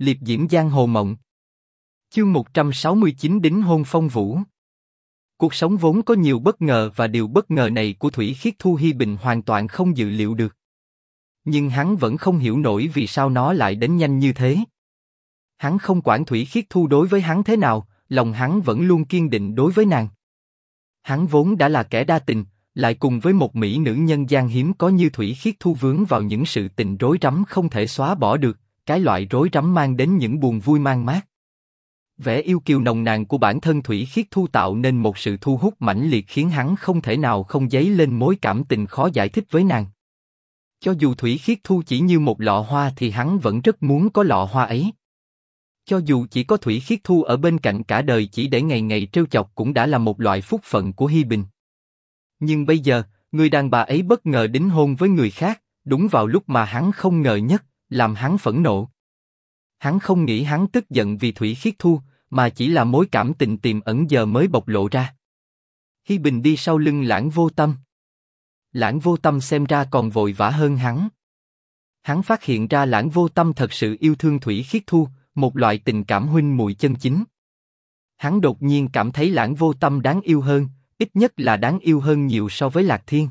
Liệp diễm giang hồ mộng. Chương 169 đính hôn phong vũ. Cuộc sống vốn có nhiều bất ngờ và điều bất ngờ này của Thủy Khiết Thu Hi Bình hoàn toàn không dự liệu được. Nhưng hắn vẫn không hiểu nổi vì sao nó lại đến nhanh như thế. Hắn không quản Thủy Khiết Thu đối với hắn thế nào, lòng hắn vẫn luôn kiên định đối với nàng. Hắn vốn đã là kẻ đa tình, lại cùng với một mỹ nữ nhân gian hiếm có như Thủy Khiết Thu vướng vào những sự tình rối rắm không thể xóa bỏ được, cái loại rối rắm mang đến những buồn vui mang mát. Vẻ yêu kiều nồng nàn của bản thân Thủy Khiết Thu tạo nên một sự thu hút mãnh liệt khiến hắn không thể nào không dấy lên mối cảm tình khó giải thích với nàng. Cho dù Thủy Khiết Thu chỉ như một lọ hoa thì hắn vẫn rất muốn có lọ hoa ấy. Cho dù chỉ có Thủy Khiết Thu ở bên cạnh cả đời chỉ để ngày ngày trêu chọc cũng đã là một loại phúc phận của Hi Bình. Nhưng bây giờ, người đàn bà ấy bất ngờ đính hôn với người khác, đúng vào lúc mà hắn không ngờ nhất, làm hắn phẫn nộ. Hắn không nghĩ hắn tức giận vì Thủy Khiết Thu, mà chỉ là mối cảm tình tiềm ẩn giờ mới bộc lộ ra. Hi Bình đi sau lưng lãng vô tâm. Lãng vô tâm xem ra còn vội vã hơn hắn. Hắn phát hiện ra lãng vô tâm thật sự yêu thương Thủy Khiết Thu, một loại tình cảm huynh muội chân chính. Hắn đột nhiên cảm thấy lãng vô tâm đáng yêu hơn, ít nhất là đáng yêu hơn nhiều so với Lạc Thiên.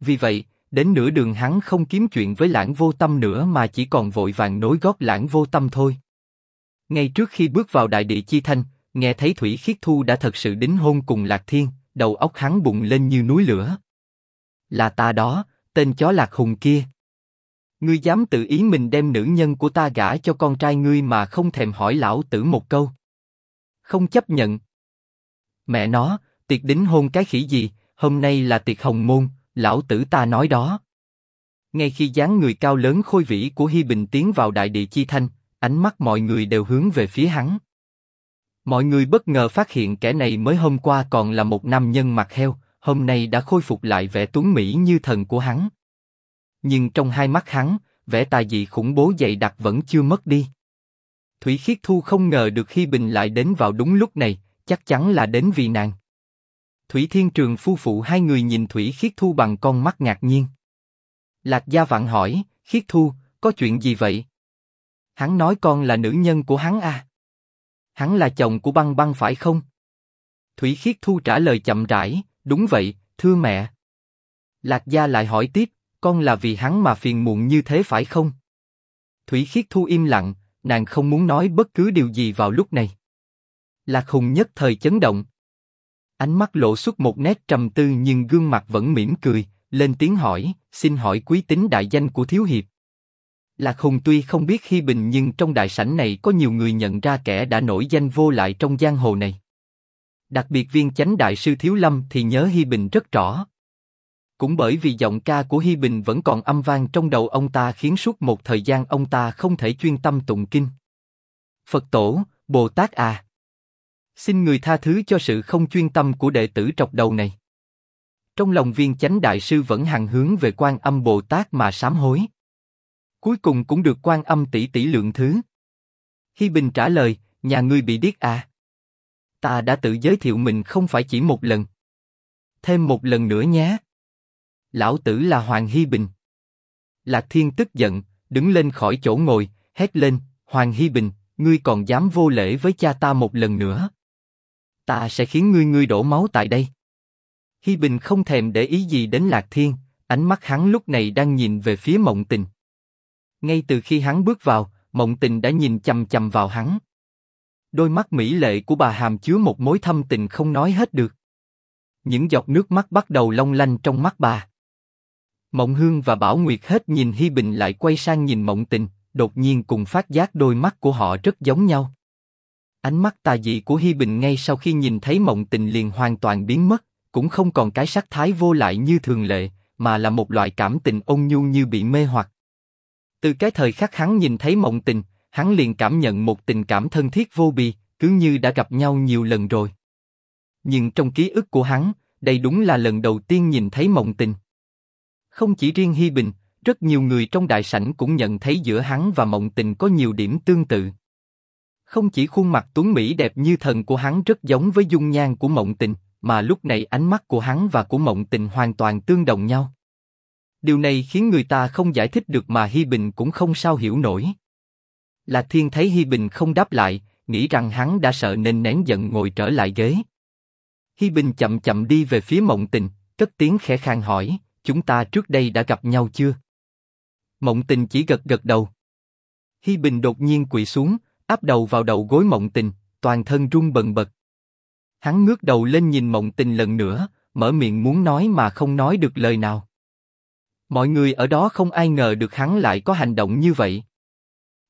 Vì vậy, đến nửa đường hắn không kiếm chuyện với lãng vô tâm nữa mà chỉ còn vội vàng nối gót lãng vô tâm thôi. Ngay trước khi bước vào đại địa chi thanh, nghe thấy Thủy Khiết Thu đã thật sự đính hôn cùng Lạc Thiên, đầu óc hắn bùng lên như núi lửa. Là ta đó, tên chó Lạc Hùng kia. Ngươi dám tự ý mình đem nữ nhân của ta gả cho con trai ngươi mà không thèm hỏi lão tử một câu. Không chấp nhận. Mẹ nó, tiệc đính hôn cái khỉ gì, hôm nay là tiệc hồng môn, lão tử ta nói đó. Ngay khi dáng người cao lớn khôi vĩ của Hi Bình tiến vào đại địa chi thanh, ánh mắt mọi người đều hướng về phía hắn. Mọi người bất ngờ phát hiện kẻ này mới hôm qua còn là một nam nhân mặt heo, hôm nay đã khôi phục lại vẻ tuấn mỹ như thần của hắn. Nhưng trong hai mắt hắn, vẻ tà dị khủng bố dày đặc vẫn chưa mất đi. Thủy Khiết Thu không ngờ được Hi Bình lại đến vào đúng lúc này, chắc chắn là đến vì nàng. Thủy Thiên Trường phu phụ hai người nhìn Thủy Khiết Thu bằng con mắt ngạc nhiên. Lạc Gia Vạn hỏi, Khiết Thu, có chuyện gì vậy? Hắn nói con là nữ nhân của hắn à? Hắn là chồng của băng băng phải không? Thủy Khiết Thu trả lời chậm rãi, đúng vậy, thưa mẹ. Lạc Gia lại hỏi tiếp, con là vì hắn mà phiền muộn như thế phải không? Thủy Khiết Thu im lặng, nàng không muốn nói bất cứ điều gì vào lúc này. Lạc Hùng nhất thời chấn động. Ánh mắt lộ xuất một nét trầm tư nhưng gương mặt vẫn mỉm cười, lên tiếng hỏi, xin hỏi quý tính đại danh của thiếu hiệp. Lạc Hùng tuy không biết Hi Bình nhưng trong đại sảnh này có nhiều người nhận ra kẻ đã nổi danh vô lại trong giang hồ này. Đặc biệt viên chánh đại sư Thiếu Lâm thì nhớ Hi Bình rất rõ. Cũng bởi vì giọng ca của Hi Bình vẫn còn âm vang trong đầu ông ta khiến suốt một thời gian ông ta không thể chuyên tâm tụng kinh. Phật tổ, Bồ Tát à! Xin người tha thứ cho sự không chuyên tâm của đệ tử trọc đầu này. Trong lòng viên chánh đại sư vẫn hằng hướng về quan âm Bồ Tát mà sám hối. Cuối cùng cũng được quan âm tỷ tỷ lượng thứ. Hi Bình trả lời, nhà ngươi bị điếc à? Ta đã tự giới thiệu mình không phải chỉ một lần. Thêm một lần nữa nhé. Lão tử là Hoàng Hi Bình. Lạc Thiên tức giận, đứng lên khỏi chỗ ngồi, hét lên, Hoàng Hi Bình, ngươi còn dám vô lễ với cha ta một lần nữa. Ta sẽ khiến ngươi ngươi đổ máu tại đây. Hi Bình không thèm để ý gì đến Lạc Thiên, ánh mắt hắn lúc này đang nhìn về phía Mộng Tình. Ngay từ khi hắn bước vào, Mộng Tình đã nhìn chầm chầm vào hắn. Đôi mắt mỹ lệ của bà hàm chứa một mối thâm tình không nói hết được. Những giọt nước mắt bắt đầu long lanh trong mắt bà. Mộng Hương và Bảo Nguyệt hết nhìn Hi Bình lại quay sang nhìn Mộng Tình, đột nhiên cùng phát giác đôi mắt của họ rất giống nhau. Ánh mắt tà dị của Hi Bình ngay sau khi nhìn thấy Mộng Tình liền hoàn toàn biến mất, cũng không còn cái sắc thái vô lại như thường lệ, mà là một loại cảm tình ôn nhu như bị mê hoặc. Từ cái thời khắc hắn nhìn thấy Mộng Tình, hắn liền cảm nhận một tình cảm thân thiết vô bì, cứ như đã gặp nhau nhiều lần rồi. Nhưng trong ký ức của hắn, đây đúng là lần đầu tiên nhìn thấy Mộng Tình. Không chỉ riêng Hi Bình, rất nhiều người trong đại sảnh cũng nhận thấy giữa hắn và Mộng Tình có nhiều điểm tương tự. Không chỉ khuôn mặt tuấn mỹ đẹp như thần của hắn rất giống với dung nhan của Mộng Tình, mà lúc này ánh mắt của hắn và của Mộng Tình hoàn toàn tương đồng nhau. Điều này khiến người ta không giải thích được mà Hi Bình cũng không sao hiểu nổi. là Thiên thấy Hi Bình không đáp lại, nghĩ rằng hắn đã sợ nên nén giận ngồi trở lại ghế. Hi Bình chậm chậm đi về phía Mộng Tình, cất tiếng khẽ khàng hỏi, chúng ta trước đây đã gặp nhau chưa? Mộng Tình chỉ gật gật đầu. Hi Bình đột nhiên quỳ xuống, áp đầu vào đầu gối Mộng Tình, toàn thân run bần bật. Hắn ngước đầu lên nhìn Mộng Tình lần nữa, mở miệng muốn nói mà không nói được lời nào. Mọi người ở đó không ai ngờ được hắn lại có hành động như vậy.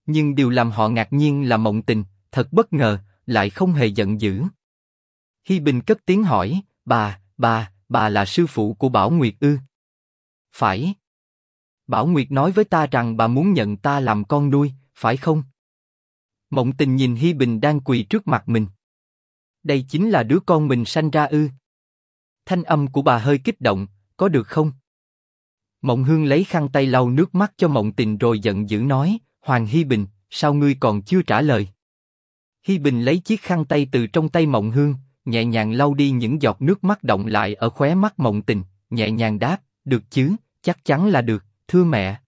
Nhưng điều làm họ ngạc nhiên là Mộng Tình, thật bất ngờ, lại không hề giận dữ. Hi Bình cất tiếng hỏi, bà, bà, bà là sư phụ của Bảo Nguyệt ư? Phải. Bảo Nguyệt nói với ta rằng bà muốn nhận ta làm con nuôi, phải không? Mộng Tình nhìn Hi Bình đang quỳ trước mặt mình. Đây chính là đứa con mình sanh ra ư? Thanh âm của bà hơi kích động, có được không? Mộng Hương lấy khăn tay lau nước mắt cho Mộng Tình rồi giận dữ nói, Hoàng Hi Bình, sao ngươi còn chưa trả lời? Hi Bình lấy chiếc khăn tay từ trong tay Mộng Hương, nhẹ nhàng lau đi những giọt nước mắt động lại ở khóe mắt Mộng Tình, nhẹ nhàng đáp, được chứ, chắc chắn là được, thưa mẹ.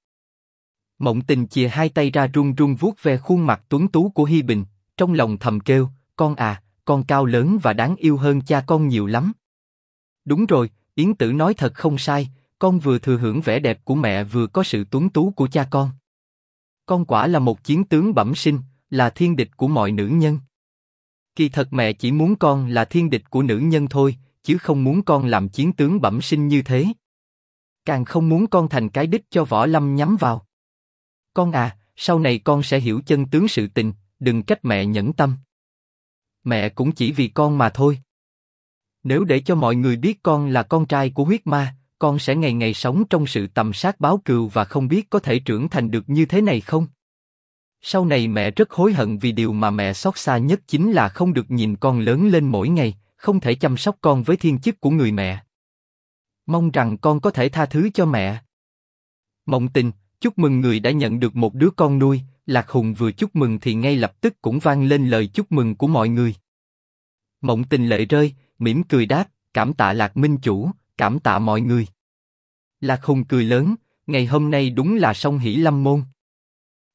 Mộng Tình chìa hai tay ra run run vuốt ve khuôn mặt tuấn tú của Hi Bình, trong lòng thầm kêu, con à, con cao lớn và đáng yêu hơn cha con nhiều lắm. Đúng rồi, Yến Tử nói thật không sai, con vừa thừa hưởng vẻ đẹp của mẹ vừa có sự tuấn tú của cha con. Con quả là một chiến tướng bẩm sinh, là thiên địch của mọi nữ nhân. Kỳ thật mẹ chỉ muốn con là thiên địch của nữ nhân thôi, chứ không muốn con làm chiến tướng bẩm sinh như thế. Càng không muốn con thành cái đích cho võ lâm nhắm vào. Con à, sau này con sẽ hiểu chân tướng sự tình, đừng trách mẹ nhẫn tâm. Mẹ cũng chỉ vì con mà thôi. Nếu để cho mọi người biết con là con trai của huyết ma, con sẽ ngày ngày sống trong sự tầm sát báo cừu và không biết có thể trưởng thành được như thế này không? Sau này mẹ rất hối hận vì điều mà mẹ xót xa nhất chính là không được nhìn con lớn lên mỗi ngày, không thể chăm sóc con với thiên chức của người mẹ. Mong rằng con có thể tha thứ cho mẹ. Mộng tình, chúc mừng người đã nhận được một đứa con nuôi. Lạc Hùng vừa chúc mừng thì ngay lập tức cũng vang lên lời chúc mừng của mọi người. Mộng tình lệ rơi, mỉm cười đáp, cảm tạ Lạc Minh Chủ, cảm tạ mọi người. Lạc Hùng cười lớn, ngày hôm nay đúng là song hỷ lâm môn.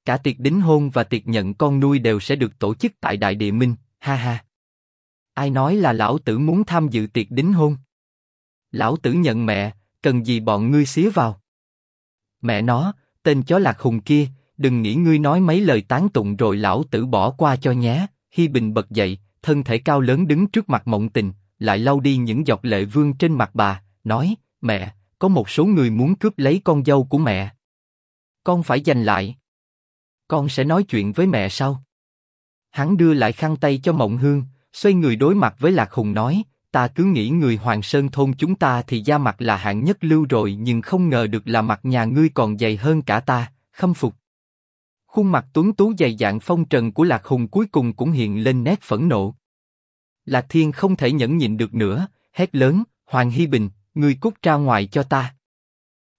Cả tiệc đính hôn và tiệc nhận con nuôi đều sẽ được tổ chức tại Đại Địa Minh, ha ha. Ai nói là lão tử muốn tham dự tiệc đính hôn? Lão tử nhận mẹ, cần gì bọn ngươi xía vào? Mẹ nó, tên chó lạc hùng kia, đừng nghĩ ngươi nói mấy lời tán tụng rồi lão tử bỏ qua cho nhé. Hi Bình bật dậy, thân thể cao lớn đứng trước mặt Mộng Tình, lại lau đi những giọt lệ vương trên mặt bà, nói: Mẹ, có một số người muốn cướp lấy con dâu của mẹ. Con phải giành lại. Con sẽ nói chuyện với mẹ sau. Hắn đưa lại khăn tay cho Mộng Hương, xoay người đối mặt với Lạc Hùng nói: Ta cứ nghĩ người Hoàng Sơn thôn chúng ta thì da mặt là hạng nhất lưu rồi, nhưng không ngờ được là mặt nhà ngươi còn dày hơn cả ta. Khâm phục. Khuôn mặt tuấn tú dày dạn phong trần của Lạc Hùng cuối cùng cũng hiện lên nét phẫn nộ. Lạc Thiên không thể nhẫn nhịn được nữa, hét lớn: Hoàng Hi Bình, ngươi cút ra ngoài cho ta.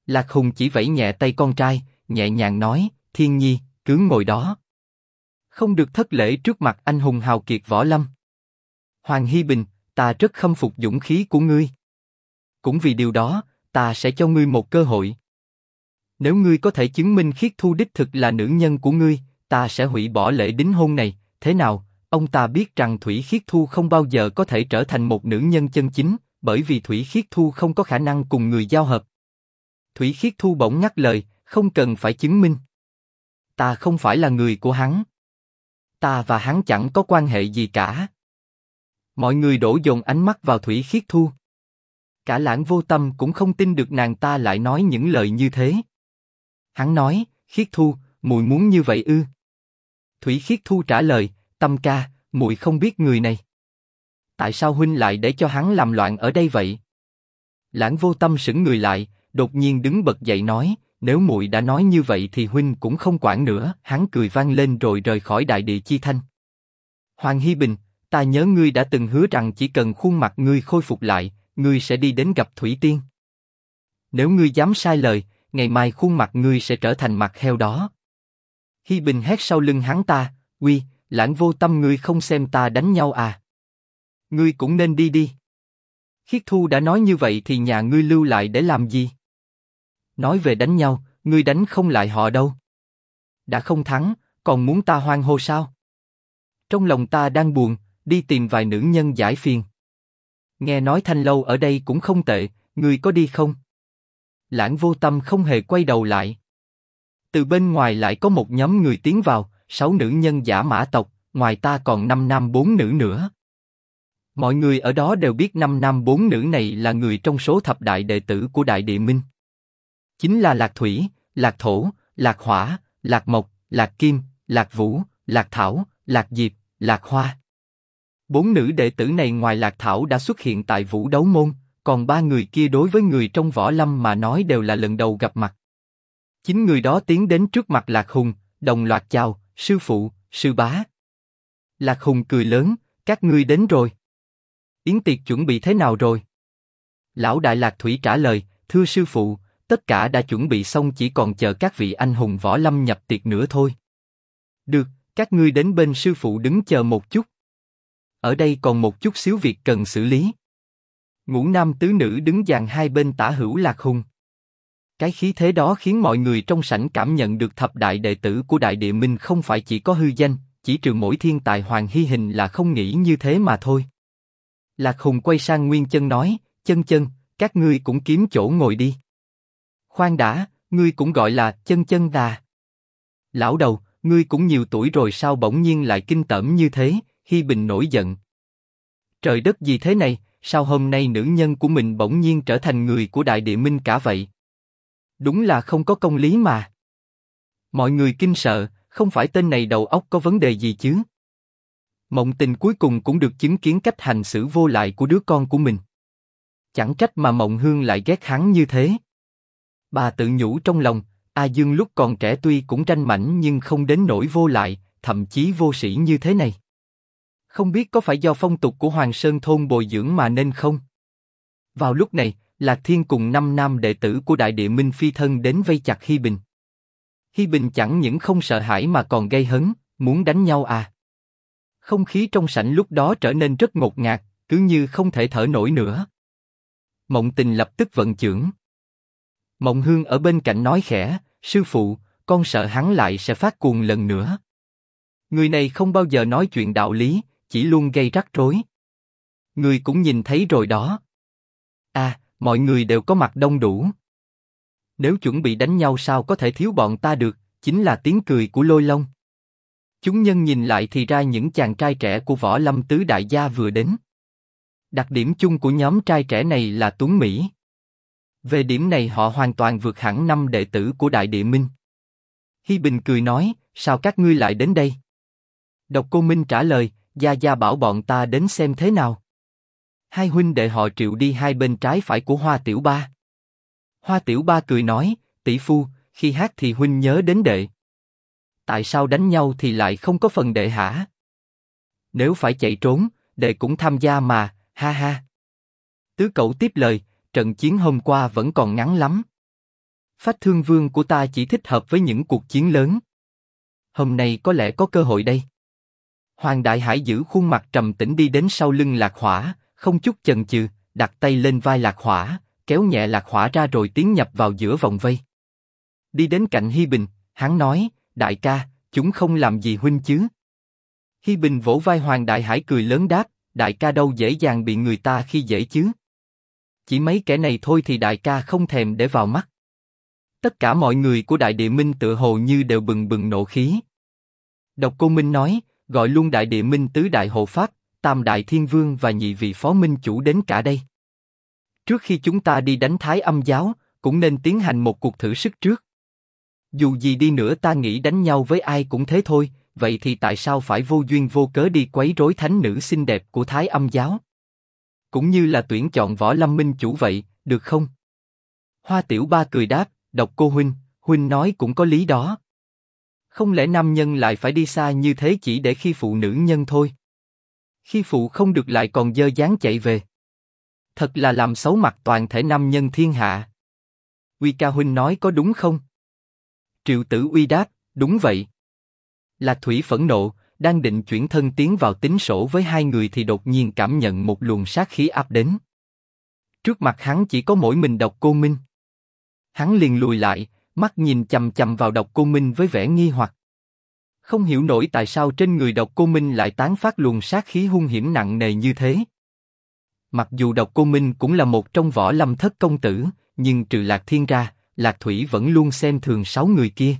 Lạc Hùng chỉ vẫy nhẹ tay con trai, nhẹ nhàng nói: Thiên Nhi, cứ ngồi đó. Không được thất lễ trước mặt anh hùng hào kiệt võ lâm. Hoàng Hi Bình, ta rất khâm phục dũng khí của ngươi. Cũng vì điều đó, ta sẽ cho ngươi một cơ hội. Nếu ngươi có thể chứng minh khiết thu đích thực là nữ nhân của ngươi, ta sẽ hủy bỏ lễ đính hôn này. Thế nào? Ông ta biết rằng Thủy Khiết Thu không bao giờ có thể trở thành một nữ nhân chân chính, bởi vì Thủy Khiết Thu không có khả năng cùng người giao hợp. Thủy Khiết Thu bỗng ngắt lời, không cần phải chứng minh. Ta không phải là người của hắn. Ta và hắn chẳng có quan hệ gì cả. Mọi người đổ dồn ánh mắt vào Thủy Khiết Thu. Cả lãng vô tâm cũng không tin được nàng ta lại nói những lời như thế. Hắn nói, Khiết Thu, muội muốn như vậy ư? Thủy Khiết Thu trả lời, Tâm ca, muội không biết người này. Tại sao huynh lại để cho hắn làm loạn ở đây vậy? Lãng vô tâm sững người lại, đột nhiên đứng bật dậy nói, nếu muội đã nói như vậy thì huynh cũng không quản nữa. Hắn cười vang lên rồi rời khỏi đại địa chi thanh. Hoàng Hi Bình, ta nhớ ngươi đã từng hứa rằng chỉ cần khuôn mặt ngươi khôi phục lại, ngươi sẽ đi đến gặp Thủy Tiên. Nếu ngươi dám sai lời, ngày mai khuôn mặt ngươi sẽ trở thành mặt heo đó. Hi Bình hét sau lưng hắn ta, uy, lãng vô tâm ngươi không xem ta đánh nhau à? Ngươi cũng nên đi đi. Khiết Thu đã nói như vậy thì nhà ngươi lưu lại để làm gì? Nói về đánh nhau, ngươi đánh không lại họ đâu. Đã không thắng, còn muốn ta hoang hô sao? Trong lòng ta đang buồn, đi tìm vài nữ nhân giải phiền. Nghe nói thanh lâu ở đây cũng không tệ, người có đi không? Lãng vô tâm không hề quay đầu lại. Từ bên ngoài lại có một nhóm người tiến vào, sáu nữ nhân giả mã tộc, ngoài ta còn năm nam bốn nữ nữa. Mọi người ở đó đều biết năm nam bốn nữ này là người trong số thập đại đệ tử của Đại Địa Minh. Chính là Lạc Thủy, Lạc Thổ, Lạc Hỏa, Lạc Mộc, Lạc Kim, Lạc Vũ, Lạc Thảo, Lạc Diệp, Lạc Hoa. Bốn nữ đệ tử này ngoài Lạc Thảo đã xuất hiện tại Vũ Đấu Môn, còn ba người kia đối với người trong võ lâm mà nói đều là lần đầu gặp mặt. Chính người đó tiến đến trước mặt Lạc Hùng, đồng loạt chào, sư phụ, sư bá. Lạc Hùng cười lớn, các ngươi đến rồi. Yến tiệc chuẩn bị thế nào rồi? Lão Đại Lạc Thủy trả lời, thưa sư phụ, tất cả đã chuẩn bị xong chỉ còn chờ các vị anh hùng võ lâm nhập tiệc nữa thôi. Được, các ngươi đến bên sư phụ đứng chờ một chút. Ở đây còn một chút xíu việc cần xử lý. Ngũ nam tứ nữ đứng dàn hai bên tả hữu lạc hùng. Cái khí thế đó khiến mọi người trong sảnh cảm nhận được thập đại đệ tử của Đại Địa Minh không phải chỉ có hư danh, chỉ trừ mỗi thiên tài Hoàng Hy Hình là không nghĩ như thế mà thôi. Lạc Hùng quay sang Nguyên Chân nói, chân chân, các ngươi cũng kiếm chỗ ngồi đi. Khoan đã, ngươi cũng gọi là chân chân đà. Lão đầu, ngươi cũng nhiều tuổi rồi sao bỗng nhiên lại kinh tởm như thế? Hi Bình nổi giận. Trời đất gì thế này? Sao hôm nay nữ nhân của mình bỗng nhiên trở thành người của Đại Địa Minh cả vậy? Đúng là không có công lý mà. Mọi người kinh sợ, không phải tên này đầu óc có vấn đề gì chứ? Mộng tình cuối cùng cũng được chứng kiến cách hành xử vô lại của đứa con của mình. Chẳng trách mà Mộng Hương lại ghét hắn như thế. Bà tự nhủ trong lòng, A Dương lúc còn trẻ tuy cũng tranh mảnh nhưng không đến nỗi vô lại, thậm chí vô sĩ như thế này. Không biết có phải do phong tục của Hoàng Sơn thôn bồi dưỡng mà nên không? Vào lúc này, Lạc Thiên cùng năm nam đệ tử của Đại Địa Minh phi thân đến vây chặt Hi Bình. Hi Bình chẳng những không sợ hãi mà còn gây hấn, muốn đánh nhau à? Không khí trong sảnh lúc đó trở nên rất ngột ngạt, cứ như không thể thở nổi nữa. Mộng Tình lập tức vận chưởng. Mộng Hương ở bên cạnh nói khẽ, sư phụ, con sợ hắn lại sẽ phát cuồng lần nữa. Người này không bao giờ nói chuyện đạo lý, chỉ luôn gây rắc rối. Người cũng nhìn thấy rồi đó. À, mọi người đều có mặt đông đủ. Nếu chuẩn bị đánh nhau sao có thể thiếu bọn ta được, chính là tiếng cười của lôi long. Chúng nhân nhìn lại thì ra những chàng trai trẻ của võ lâm tứ đại gia vừa đến. Đặc điểm chung của nhóm trai trẻ này là tuấn mỹ. Về điểm này họ hoàn toàn vượt hẳn năm đệ tử của Đại Địa Minh. Hi Bình cười nói, sao các ngươi lại đến đây? Độc Cô Minh trả lời, Gia Gia bảo bọn ta đến xem thế nào. Hai huynh đệ họ triệu đi hai bên trái phải của Hoa Tiểu Ba. Hoa Tiểu Ba cười nói, tỷ phu, khi hát thì huynh nhớ đến đệ. Tại sao đánh nhau thì lại không có phần đệ hả? Nếu phải chạy trốn, đệ cũng tham gia mà, ha ha. Tứ cậu tiếp lời, trận chiến hôm qua vẫn còn ngắn lắm. Phách Thương Vương của ta chỉ thích hợp với những cuộc chiến lớn. Hôm nay có lẽ có cơ hội đây. Hoàng Đại Hải giữ khuôn mặt trầm tĩnh đi đến sau lưng Lạc Hỏa, không chút chần chừ, đặt tay lên vai Lạc Hỏa, kéo nhẹ Lạc Hỏa ra rồi tiến nhập vào giữa vòng vây. Đi đến cạnh Hi Bình, hắn nói, đại ca, chúng không làm gì huynh chứ? Hi Bình vỗ vai Hoàng Đại Hải cười lớn đáp, đại ca đâu dễ dàng bị người ta khi dễ chứ? Chỉ mấy kẻ này thôi thì đại ca không thèm để vào mắt. Tất cả mọi người của Đại Địa Minh tự hồ như đều bừng bừng nộ khí. Độc Cô Minh nói, gọi luôn Đại Địa Minh tứ đại hộ pháp, tam đại thiên vương và nhị vị phó minh chủ đến cả đây. Trước khi chúng ta đi đánh Thái Âm giáo, cũng nên tiến hành một cuộc thử sức trước. Dù gì đi nữa ta nghĩ đánh nhau với ai cũng thế thôi, vậy thì tại sao phải vô duyên vô cớ đi quấy rối thánh nữ xinh đẹp của Thái Âm giáo? Cũng như là tuyển chọn võ lâm minh chủ vậy, được không? Hoa Tiểu Ba cười đáp, độc cô huynh, huynh nói cũng có lý đó. Không lẽ nam nhân lại phải đi xa như thế chỉ để khi phụ nữ nhân thôi? Khi phụ không được lại còn dơ dáng chạy về. Thật là làm xấu mặt toàn thể nam nhân thiên hạ. Uy ca huynh nói có đúng không? Triệu Tử Uy đáp, đúng vậy. Lạc Thủy phẫn nộ, đang định chuyển thân tiến vào tính sổ với hai người thì đột nhiên cảm nhận một luồng sát khí áp đến. Trước mặt hắn chỉ có mỗi mình độc cô Minh. Hắn liền lùi lại, mắt nhìn chầm chầm vào độc cô Minh với vẻ nghi hoặc. Không hiểu nổi tại sao trên người độc cô Minh lại tán phát luồng sát khí hung hiểm nặng nề như thế. Mặc dù độc cô Minh cũng là một trong võ lâm thất công tử, nhưng trừ Lạc Thiên ra, Lạc Thủy vẫn luôn xem thường sáu người kia.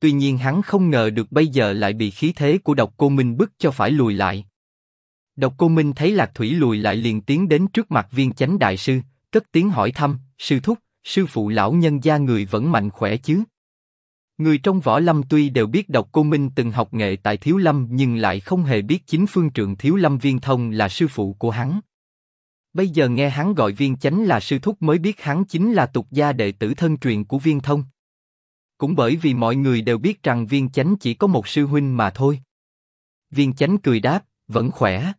Tuy nhiên hắn không ngờ được bây giờ lại bị khí thế của độc cô Minh bức cho phải lùi lại. Độc cô Minh thấy Lạc Thủy lùi lại liền tiến đến trước mặt viên chánh đại sư, cất tiếng hỏi thăm, sư thúc, sư phụ lão nhân gia người vẫn mạnh khỏe chứ? Người trong võ lâm tuy đều biết độc cô Minh từng học nghệ tại Thiếu Lâm nhưng lại không hề biết chính phương trượng Thiếu Lâm Viên Thông là sư phụ của hắn. Bây giờ nghe hắn gọi viên chánh là sư thúc mới biết hắn chính là tục gia đệ tử thân truyền của viên thông. Cũng bởi vì mọi người đều biết rằng viên chánh chỉ có một sư huynh mà thôi. Viên chánh cười đáp, vẫn khỏe.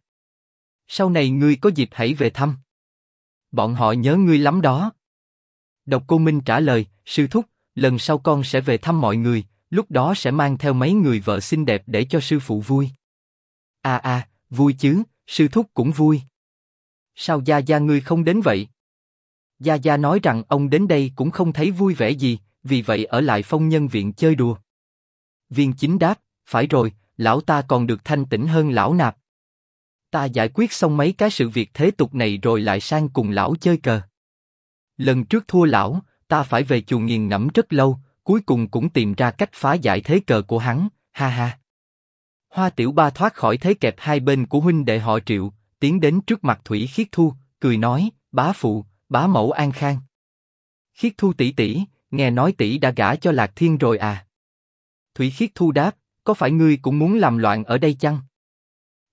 Sau này ngươi có dịp hãy về thăm. Bọn họ nhớ ngươi lắm đó. Độc Cô Minh trả lời, sư thúc, lần sau con sẽ về thăm mọi người, lúc đó sẽ mang theo mấy người vợ xinh đẹp để cho sư phụ vui. À à, vui chứ, sư thúc cũng vui. Sao Gia Gia ngươi không đến vậy? Gia Gia nói rằng ông đến đây cũng không thấy vui vẻ gì, vì vậy ở lại phong nhân viện chơi đùa. Viên chính đáp, phải rồi, lão ta còn được thanh tĩnh hơn lão nạp. Ta giải quyết xong mấy cái sự việc thế tục này rồi lại sang cùng lão chơi cờ. Lần trước thua lão, ta phải về chùa nghiền ngẫm rất lâu, cuối cùng cũng tìm ra cách phá giải thế cờ của hắn, ha ha. Hoa Tiểu Ba thoát khỏi thế kẹp hai bên của huynh đệ họ Triệu, tiến đến trước mặt Thủy Khiết Thu, cười nói, bá phụ, bá mẫu an khang. Khiết Thu tỷ tỷ, nghe nói tỷ đã gả cho Lạc Thiên rồi à? Thủy Khiết Thu đáp, có phải ngươi cũng muốn làm loạn ở đây chăng?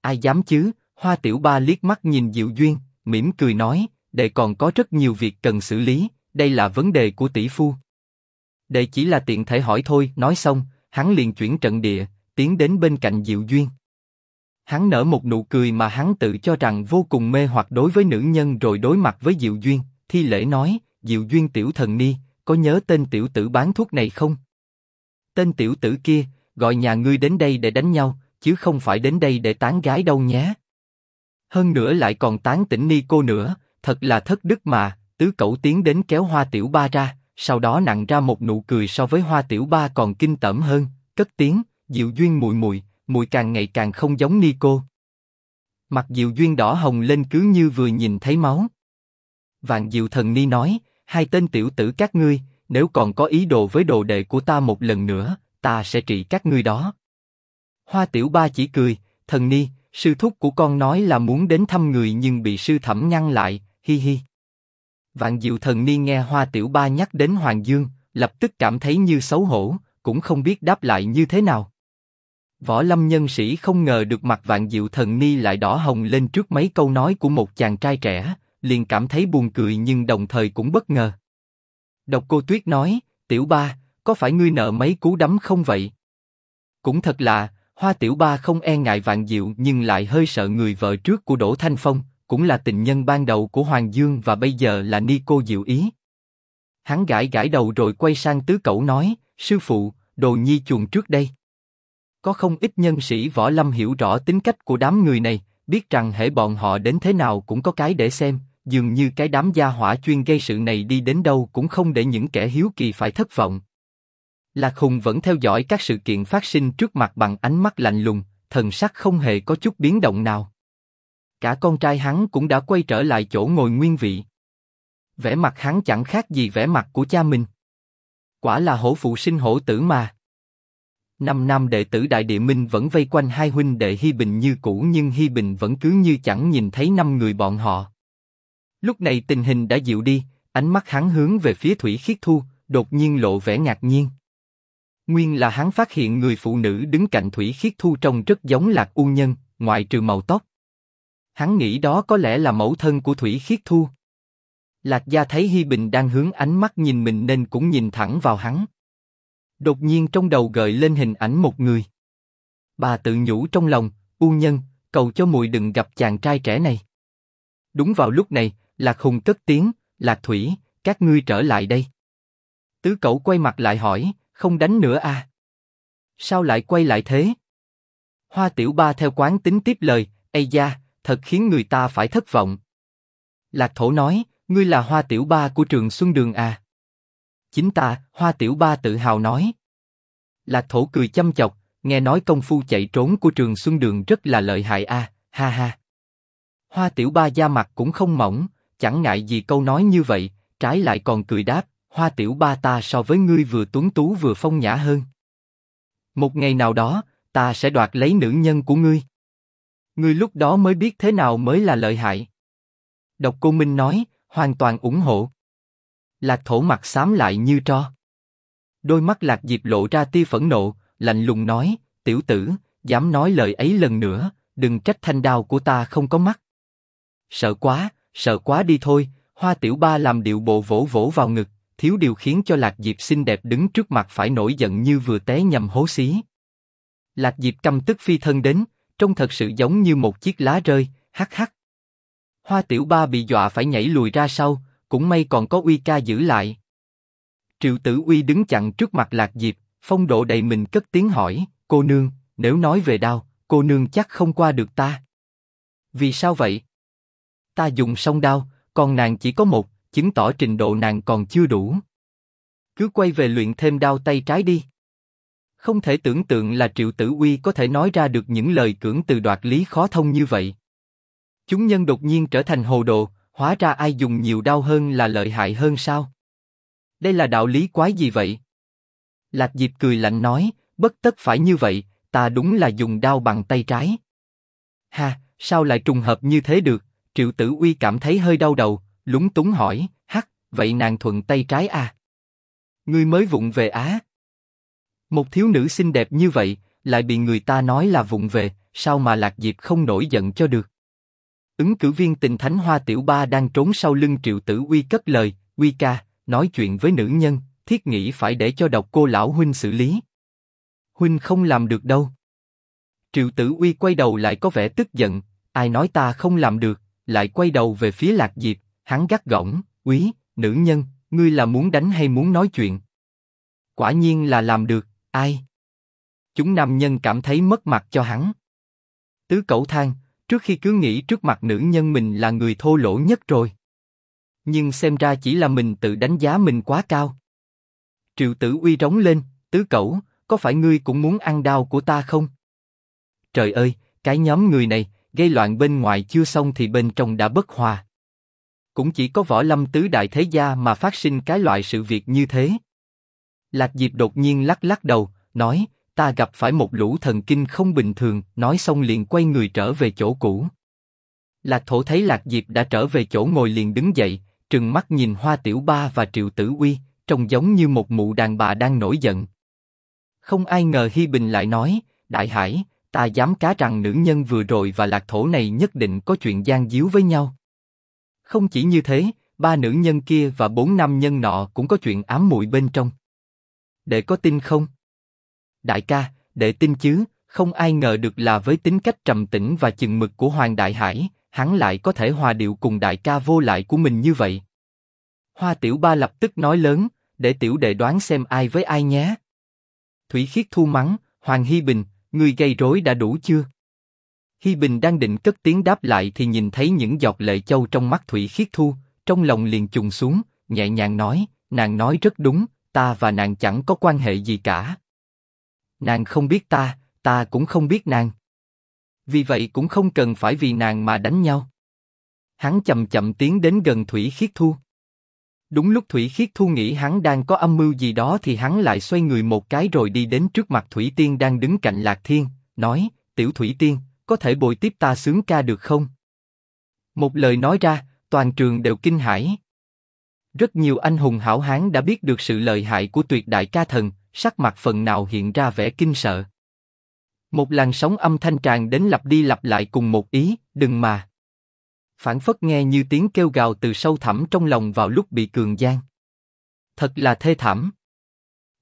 Ai dám chứ? Hoa Tiểu Ba liếc mắt nhìn Diệu Duyên, mỉm cười nói, đệ còn có rất nhiều việc cần xử lý, đây là vấn đề của tỷ phu. Đệ chỉ là tiện thể hỏi thôi. Nói xong, hắn liền chuyển trận địa, tiến đến bên cạnh Diệu Duyên. Hắn nở một nụ cười mà hắn tự cho rằng vô cùng mê hoặc đối với nữ nhân rồi đối mặt với Diệu Duyên, thi lễ nói, Diệu Duyên tiểu thần ni, có nhớ tên tiểu tử bán thuốc này không? Tên tiểu tử kia, gọi nhà ngươi đến đây để đánh nhau, chứ không phải đến đây để tán gái đâu nhé. Hơn nữa lại còn tán tỉnh ni cô nữa, thật là thất đức mà. Tứ cậu tiến đến kéo Hoa Tiểu Ba ra, sau đó nặng ra một nụ cười so với Hoa Tiểu Ba còn kinh tởm hơn, cất tiếng, Diệu Duyên mùi mùi, mùi càng ngày càng không giống ni cô. Mặt Diệu Duyên đỏ hồng lên cứ như vừa nhìn thấy máu. Vạn Diệu Thần Ni nói, hai tên tiểu tử các ngươi, nếu còn có ý đồ với đồ đệ của ta một lần nữa, ta sẽ trị các ngươi đó. Hoa Tiểu Ba chỉ cười, thần ni, sư thúc của con nói là muốn đến thăm người nhưng bị sư thẩm ngăn lại, hi hi. Vạn Diệu Thần Ni nghe Hoa Tiểu Ba nhắc đến Hoàng Dương, lập tức cảm thấy như xấu hổ, cũng không biết đáp lại như thế nào. Võ Lâm nhân sĩ không ngờ được mặt Vạn Diệu Thần Ni lại đỏ hồng lên trước mấy câu nói của một chàng trai trẻ, liền cảm thấy buồn cười nhưng đồng thời cũng bất ngờ. Độc Cô Tuyết nói, Tiểu Ba, có phải ngươi nợ mấy cú đấm không vậy? Cũng thật là, Hoa Tiểu Ba không e ngại Vạn Diệu nhưng lại hơi sợ người vợ trước của Đỗ Thanh Phong, cũng là tình nhân ban đầu của Hoàng Dương và bây giờ là Ni cô Diệu Ý. Hắn gãi gãi đầu rồi quay sang tứ cậu nói, sư phụ, đồ nhi chuồng trước đây. Có không ít nhân sĩ võ lâm hiểu rõ tính cách của đám người này, biết rằng hệ bọn họ đến thế nào cũng có cái để xem, dường như cái đám gia hỏa chuyên gây sự này đi đến đâu cũng không để những kẻ hiếu kỳ phải thất vọng. Lạc Hùng vẫn theo dõi các sự kiện phát sinh trước mặt bằng ánh mắt lạnh lùng, thần sắc không hề có chút biến động nào. Cả con trai hắn cũng đã quay trở lại chỗ ngồi nguyên vị. Vẻ mặt hắn chẳng khác gì vẻ mặt của cha mình. Quả là hổ phụ sinh hổ tử mà. Năm năm đệ tử Đại Địa Minh vẫn vây quanh hai huynh đệ Hi Bình như cũ nhưng Hi Bình vẫn cứ như chẳng nhìn thấy năm người bọn họ. Lúc này tình hình đã dịu đi, ánh mắt hắn hướng về phía Thủy Khiết Thu, đột nhiên lộ vẻ ngạc nhiên. Nguyên là hắn phát hiện người phụ nữ đứng cạnh Thủy Khiết Thu trông rất giống Lạc U Nhân, ngoại trừ màu tóc. Hắn nghĩ đó có lẽ là mẫu thân của Thủy Khiết Thu. Lạc Gia thấy Hi Bình đang hướng ánh mắt nhìn mình nên cũng nhìn thẳng vào hắn. Đột nhiên trong đầu gợi lên hình ảnh một người. Bà tự nhủ trong lòng, U Nhân, cầu cho mùi đừng gặp chàng trai trẻ này. Đúng vào lúc này, Lạc Hùng cất tiếng, Lạc Thủy, các ngươi trở lại đây. Tứ cậu quay mặt lại hỏi, không đánh nữa à? Sao lại quay lại thế? Hoa Tiểu Ba theo quán tính tiếp lời, Ây da, thật khiến người ta phải thất vọng. Lạc Thổ nói, ngươi là Hoa Tiểu Ba của Trường Xuân Đường à? Chính ta, Hoa Tiểu Ba tự hào nói. Lạc Thổ cười chăm chọc, nghe nói công phu chạy trốn của Trường Xuân Đường rất là lợi hại a, ha ha. Hoa Tiểu Ba da mặt cũng không mỏng, chẳng ngại gì câu nói như vậy, trái lại còn cười đáp, Hoa Tiểu Ba ta so với ngươi vừa tuấn tú vừa phong nhã hơn. Một ngày nào đó, ta sẽ đoạt lấy nữ nhân của ngươi. Ngươi lúc đó mới biết thế nào mới là lợi hại. Độc Cô Minh nói, hoàn toàn ủng hộ. Lạc Thổ mặt xám lại như tro. Đôi mắt Lạc Diệp lộ ra tia phẫn nộ, lạnh lùng nói, tiểu tử, dám nói lời ấy lần nữa, đừng trách thanh đao của ta không có mắt. Sợ quá, sợ quá đi thôi, Hoa Tiểu Ba làm điệu bộ vỗ vỗ vào ngực, thiếu điều khiến cho Lạc Diệp xinh đẹp đứng trước mặt phải nổi giận như vừa té nhầm hố xí. Lạc Diệp căm tức phi thân đến, trông thật sự giống như một chiếc lá rơi, hắc hắc. Hoa Tiểu Ba bị dọa phải nhảy lùi ra sau, cũng may còn có Uy Ca giữ lại. Triệu Tử Uy đứng chặn trước mặt Lạc Diệp, phong độ đầy mình cất tiếng hỏi, cô nương, nếu nói về đau cô nương chắc không qua được ta. Vì sao vậy? Ta dùng song đao, còn nàng chỉ có một, chứng tỏ trình độ nàng còn chưa đủ. Cứ quay về luyện thêm đao tay trái đi. Không thể tưởng tượng là Triệu Tử Uy có thể nói ra được những lời cưỡng từ đoạt lý khó thông như vậy. Chúng nhân đột nhiên trở thành hồ đồ, hóa ra ai dùng nhiều đau hơn là lợi hại hơn sao? Đây là đạo lý quái gì vậy? Lạc Diệp cười lạnh nói, bất tất phải như vậy, ta đúng là dùng đao bằng tay trái. Ha, sao lại trùng hợp như thế được? Triệu Tử Uy cảm thấy hơi đau đầu, lúng túng hỏi, hắc, vậy nàng thuận tay trái à? Ngươi mới vụng về á? Một thiếu nữ xinh đẹp như vậy, lại bị người ta nói là vụng về, sao mà Lạc Diệp không nổi giận cho được? Ứng cử viên tình thánh Hoa Tiểu Ba đang trốn sau lưng Triệu Tử Uy cất lời, Uy ca, nói chuyện với nữ nhân, thiết nghĩ phải để cho độc cô lão huynh xử lý. Huynh không làm được đâu. Triệu Tử Uy quay đầu lại có vẻ tức giận, ai nói ta không làm được, lại quay đầu về phía Lạc Diệp, hắn gắt gỏng, quý, nữ nhân, ngươi là muốn đánh hay muốn nói chuyện? Quả nhiên là làm được, ai? Chúng nam nhân cảm thấy mất mặt cho hắn. Tứ Cẩu than, trước khi cứ nghĩ trước mặt nữ nhân mình là người thô lỗ nhất rồi. Nhưng xem ra chỉ là mình tự đánh giá mình quá cao. Triệu Tử Uy rống lên, Tứ Cẩu, có phải ngươi cũng muốn ăn đau của ta không? Trời ơi, cái nhóm người này, gây loạn bên ngoài chưa xong thì bên trong đã bất hòa. Cũng chỉ có võ lâm tứ đại thế gia mà phát sinh cái loại sự việc như thế. Lạc Diệp đột nhiên lắc lắc đầu, nói, ta gặp phải một lũ thần kinh không bình thường, nói xong liền quay người trở về chỗ cũ. Lạc Thổ thấy Lạc Diệp đã trở về chỗ ngồi liền đứng dậy, trừng mắt nhìn Hoa Tiểu Ba và Triệu Tử Uy, trông giống như một mụ đàn bà đang nổi giận. Không ai ngờ Hi Bình lại nói, Đại Hải, ta dám cá rằng nữ nhân vừa rồi và lạc thổ này nhất định có chuyện gian díu với nhau. Không chỉ như thế, ba nữ nhân kia và bốn nam nhân nọ cũng có chuyện ám muội bên trong. Đệ có tin không? Đại ca, đệ tin chứ, không ai ngờ được là với tính cách trầm tĩnh và chừng mực của Hoàng Đại Hải, hắn lại có thể hòa điệu cùng đại ca vô lại của mình như vậy. Hoa Tiểu Ba lập tức nói lớn, để tiểu đệ đoán xem ai với ai nhé. Thủy Khiết thu mắng, Hoàng Hy Bình, người gây rối đã đủ chưa? Hi Bình đang định cất tiếng đáp lại thì nhìn thấy những giọt lệ châu trong mắt Thủy Khiết Thu, trong lòng liền trùng xuống, nhẹ nhàng nói, nàng nói rất đúng, ta và nàng chẳng có quan hệ gì cả. Nàng không biết ta, ta cũng không biết nàng. Vì vậy cũng không cần phải vì nàng mà đánh nhau. Hắn chậm chậm tiến đến gần Thủy Khiết Thu. Đúng lúc Thủy Khiết Thu nghĩ hắn đang có âm mưu gì đó thì hắn lại xoay người một cái rồi đi đến trước mặt Thủy Tiên đang đứng cạnh Lạc Thiên, nói, Tiểu Thủy Tiên, có thể bồi tiếp ta sướng ca được không? Một lời nói ra, toàn trường đều kinh hãi. Rất nhiều anh hùng hảo hán đã biết được sự lợi hại của tuyệt đại ca thần, sắc mặt phần nào hiện ra vẻ kinh sợ. Một làn sóng âm thanh tràn đến lặp đi lặp lại cùng một ý, đừng mà phản phất nghe như tiếng kêu gào từ sâu thẳm trong lòng vào lúc bị cường gian. Thật là thê thảm.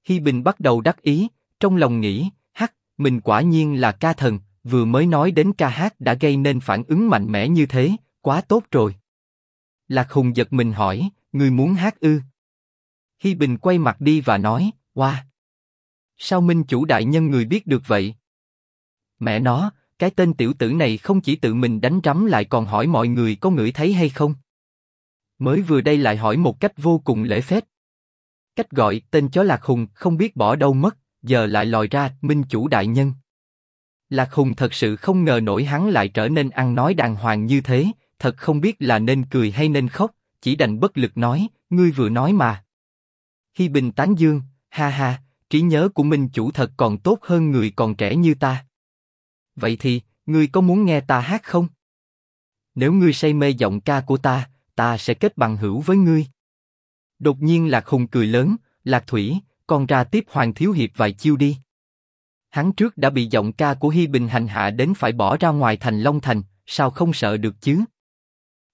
Hi Bình bắt đầu đắc ý, trong lòng nghĩ, hắc, mình quả nhiên là ca thần, vừa mới nói đến ca hát đã gây nên phản ứng mạnh mẽ như thế, quá tốt rồi. Lạc Hùng giật mình hỏi, người muốn hát ư? Hi Bình quay mặt đi và nói, Wow! Sao Minh chủ đại nhân người biết được vậy? Mẹ nó, cái tên tiểu tử này không chỉ tự mình đánh rắm lại còn hỏi mọi người có ngửi thấy hay không. Mới vừa đây lại hỏi một cách vô cùng lễ phép. Cách gọi tên chó lạc hùng không biết bỏ đâu mất, giờ lại lòi ra minh chủ đại nhân. Lạc Hùng thật sự không ngờ nổi hắn lại trở nên ăn nói đàng hoàng như thế, thật không biết là nên cười hay nên khóc, chỉ đành bất lực nói, ngươi vừa nói mà. Hi Bình tán dương, ha ha, trí nhớ của minh chủ thật còn tốt hơn người còn trẻ như ta. Vậy thì, ngươi có muốn nghe ta hát không? Nếu ngươi say mê giọng ca của ta, ta sẽ kết bằng hữu với ngươi. Đột nhiên Lạc Hùng cười lớn, Lạc Thủy, con ra tiếp Hoàng Thiếu Hiệp vài chiêu đi. Hắn trước đã bị giọng ca của Hi Bình hành hạ đến phải bỏ ra ngoài thành Long Thành, sao không sợ được chứ?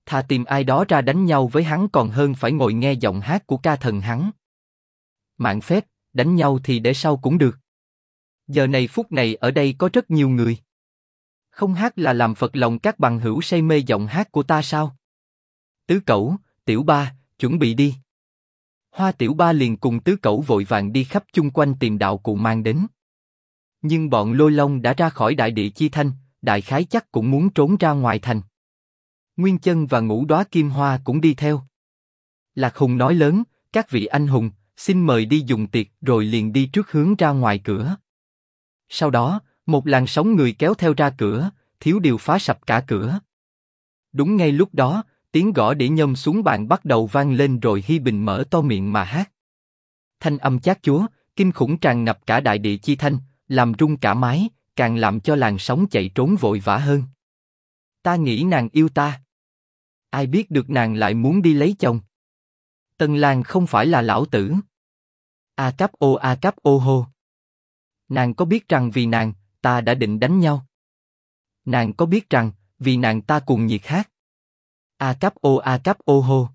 Thà tìm ai đó ra đánh nhau với hắn còn hơn phải ngồi nghe giọng hát của ca thần hắn. Mạng phép, đánh nhau thì để sau cũng được. Giờ này phút này ở đây có rất nhiều người. Không hát là làm phật lòng các bằng hữu say mê giọng hát của ta sao? Tứ Cẩu, Tiểu Ba, chuẩn bị đi. Hoa Tiểu Ba liền cùng Tứ Cẩu vội vàng đi khắp chung quanh tìm đạo cụ mang đến. Nhưng bọn Lôi Long đã ra khỏi đại địa chi thanh, đại khái chắc cũng muốn trốn ra ngoài thành. Nguyên Chân và Ngũ Đóa Kim Hoa cũng đi theo. Lạc Hùng nói lớn, các vị anh hùng, xin mời đi dùng tiệc rồi liền đi trước hướng ra ngoài cửa. Sau đó, một làn sóng người kéo theo ra cửa, thiếu điều phá sập cả cửa. Đúng ngay lúc đó, tiếng gõ đĩa nhâm xuống bàn bắt đầu vang lên rồi Hi Bình mở to miệng mà hát. Thanh âm chát chúa, kinh khủng tràn ngập cả đại địa chi thanh, làm rung cả mái, càng làm cho làn sóng chạy trốn vội vã hơn. Ta nghĩ nàng yêu ta. Ai biết được nàng lại muốn đi lấy chồng. Tân Lan không phải là lão tử. A cáp ô a cáp ô hô. Nàng có biết rằng vì nàng, ta đã định đánh nhau. Nàng có biết rằng, vì nàng ta cùng nhiệt hát. A cáp ô a cáp ô hô.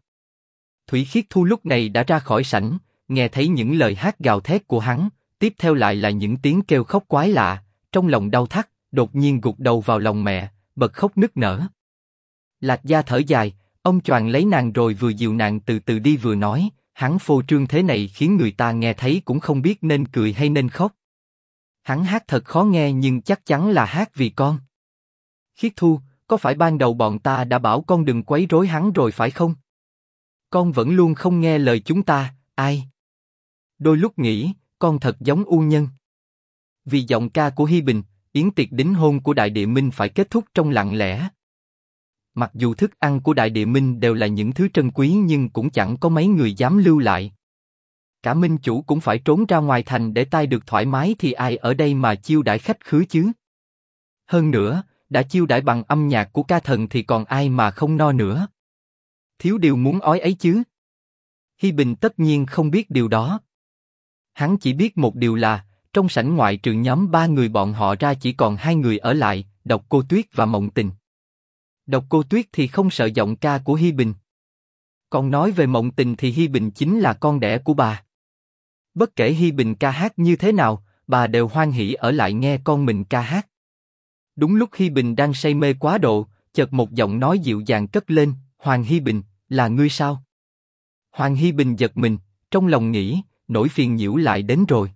Thủy Khiết Thu lúc này đã ra khỏi sảnh, nghe thấy những lời hát gào thét của hắn, tiếp theo lại là những tiếng kêu khóc quái lạ, trong lòng đau thắt, đột nhiên gục đầu vào lòng mẹ, bật khóc nức nở. Lạc Gia thở dài, ông choàng lấy nàng rồi vừa dìu nàng từ từ đi vừa nói, hắn phô trương thế này khiến người ta nghe thấy cũng không biết nên cười hay nên khóc. Hắn hát thật khó nghe nhưng chắc chắn là hát vì con. Khiết Thu, có phải ban đầu bọn ta đã bảo con đừng quấy rối hắn rồi phải không? Con vẫn luôn không nghe lời chúng ta, ai? Đôi lúc nghĩ, con thật giống u nhân. Vì giọng ca của Hi Bình, yến tiệc đính hôn của Đại Địa Minh phải kết thúc trong lặng lẽ. Mặc dù thức ăn của Đại Địa Minh đều là những thứ trân quý nhưng cũng chẳng có mấy người dám lưu lại. Cả Minh chủ cũng phải trốn ra ngoài thành để tai được thoải mái thì ai ở đây mà chiêu đãi khách khứa chứ? Hơn nữa, đã chiêu đãi bằng âm nhạc của ca thần thì còn ai mà không no nữa? Thiếu điều muốn ói ấy chứ? Hi Bình tất nhiên không biết điều đó. Hắn chỉ biết một điều là, trong sảnh ngoại trừ nhóm ba người bọn họ ra chỉ còn hai người ở lại, Độc Cô Tuyết và Mộng Tình. Độc Cô Tuyết thì không sợ giọng ca của Hi Bình. Còn nói về Mộng Tình thì Hi Bình chính là con đẻ của bà. Bất kể Hi Bình ca hát như thế nào, bà đều hoan hỉ ở lại nghe con mình ca hát. Đúng lúc Hi Bình đang say mê quá độ, chợt một giọng nói dịu dàng cất lên, Hoàng Hi Bình, là ngươi sao? Hoàng Hi Bình giật mình, trong lòng nghĩ, nỗi phiền nhiễu lại đến rồi.